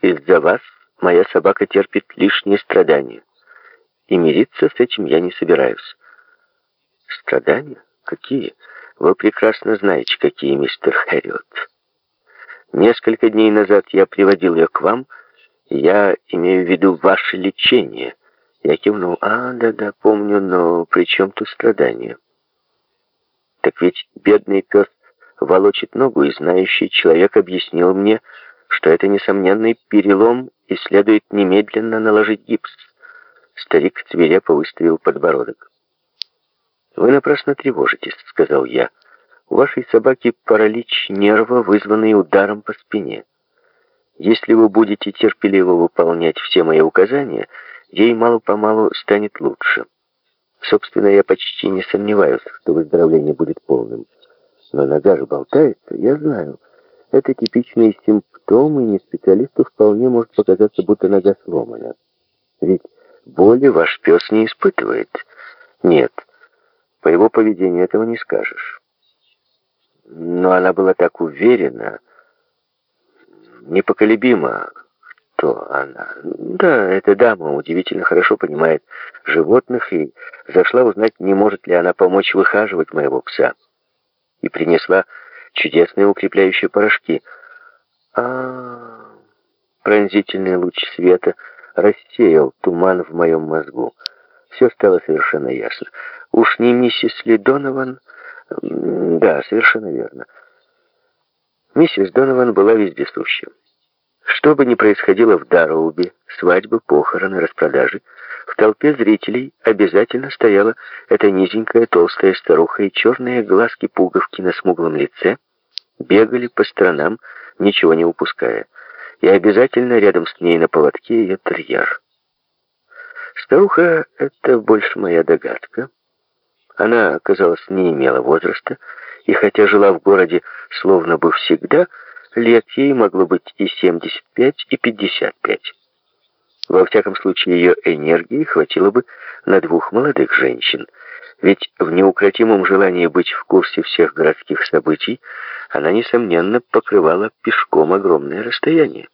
Из-за вас моя собака терпит лишние страдания. И мириться с этим я не собираюсь. Страдания? Какие? Вы прекрасно знаете, какие, мистер Хэрриот. Несколько дней назад я приводил ее к вам, я имею в виду ваше лечение. Я кивнул. А, да-да, помню, но при чем тут страдания? Так ведь бедный пес волочит ногу, и знающий человек объяснил мне, что это несомненный перелом и следует немедленно наложить гипс. Старик свирепо выставил подбородок. «Вы напрасно тревожитесь», — сказал я. «У вашей собаки паралич нерва, вызванный ударом по спине. Если вы будете терпеливо выполнять все мои указания, ей мало-помалу станет лучше. Собственно, я почти не сомневаюсь, что выздоровление будет полным. Но нога же болтается, я знаю. Это типичный симптом, и не специалисту вполне может показаться, будто нога сломана. Ведь боли ваш пес не испытывает. Нет, по его поведению этого не скажешь. Но она была так уверена, непоколебима, кто она. Да, эта дама удивительно хорошо понимает животных и зашла узнать, не может ли она помочь выхаживать моего пса. И принесла чудесные укрепляющие порошки. А, -а, -а пронзительный луч света рассеял туман в моем мозгу. Все стало совершенно ясно. Уж не миссис Ли Донован... Да, совершенно верно. Миссис Донован была вездесуща. Что бы ни происходило в Дарроубе, свадьбы, похороны, распродажи, в толпе зрителей обязательно стояла эта низенькая толстая старуха, и черные глазки-пуговки на смуглом лице бегали по сторонам, ничего не упуская. И обязательно рядом с ней на поводке ее терьер. Старуха — это больше моя догадка. Она, казалось, не имела возраста, и хотя жила в городе словно бы всегда, лет ей могло быть и 75, и 55. Во всяком случае, ее энергии хватило бы на двух молодых женщин, ведь в неукротимом желании быть в курсе всех городских событий она, несомненно, покрывала пешком огромное расстояние.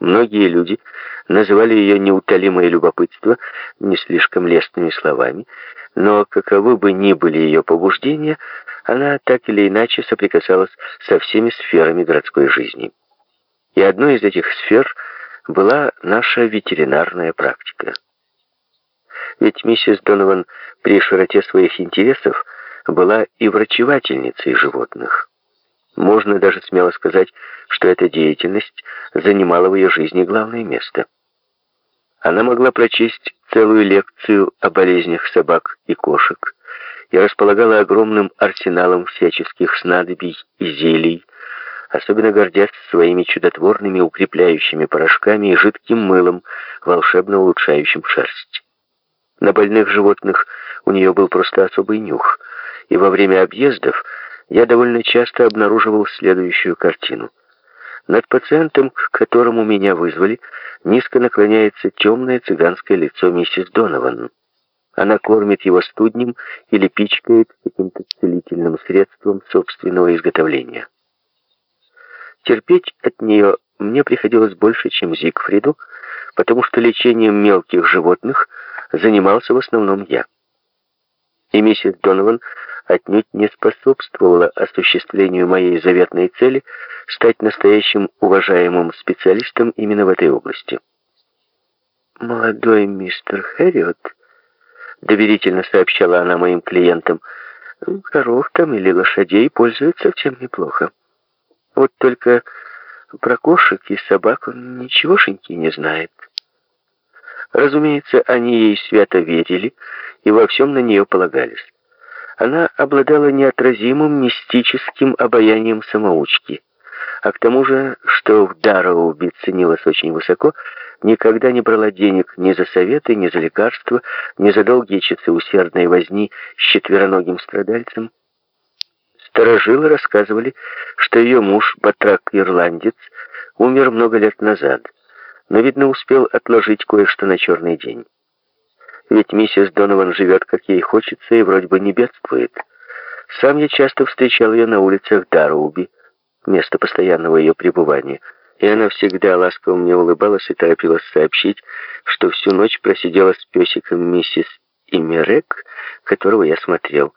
Многие люди называли ее неутолимое любопытство не слишком лестными словами, но каковы бы ни были ее побуждения, она так или иначе соприкасалась со всеми сферами городской жизни. И одной из этих сфер была наша ветеринарная практика. Ведь миссис Донован при широте своих интересов была и врачевательницей животных. Можно даже смело сказать, что эта деятельность занимала в ее жизни главное место. Она могла прочесть целую лекцию о болезнях собак и кошек и располагала огромным арсеналом всяческих снадобий и зелий, особенно гордясь своими чудотворными укрепляющими порошками и жидким мылом, волшебно улучшающим шерсть. На больных животных у нее был просто особый нюх, и во время объездов я довольно часто обнаруживал следующую картину — над пациентом, к которому меня вызвали, низко наклоняется темное цыганское лицо миссис Донован. Она кормит его студнем или пичкает каким-то целительным средством собственного изготовления. Терпеть от нее мне приходилось больше, чем Зигфриду, потому что лечением мелких животных занимался в основном я. И миссис Донован отнюдь не способствовала осуществлению моей заветной цели стать настоящим уважаемым специалистом именно в этой области. «Молодой мистер Хэрриот», — доверительно сообщала она моим клиентам, — «коров там или лошадей пользуют совсем неплохо. Вот только про кошек и собак он ничегошеньки не знает». Разумеется, они ей свято верили и во всем на нее полагались. Она обладала неотразимым мистическим обаянием самоучки. А к тому же, что в Дарроуби ценилось очень высоко, никогда не брала денег ни за советы, ни за лекарства, ни за долгие часы усердной возни с четвероногим страдальцем. Старожилы рассказывали, что ее муж, батрак-ирландец, умер много лет назад, но, видно, успел отложить кое-что на черный день. Ведь миссис Донован живет, как ей хочется, и вроде бы не бедствует. Сам я часто встречал ее на улицах Даруби, место постоянного ее пребывания, и она всегда ласково мне улыбалась и торопилась сообщить, что всю ночь просидела с песиком миссис Имерек, которого я смотрел.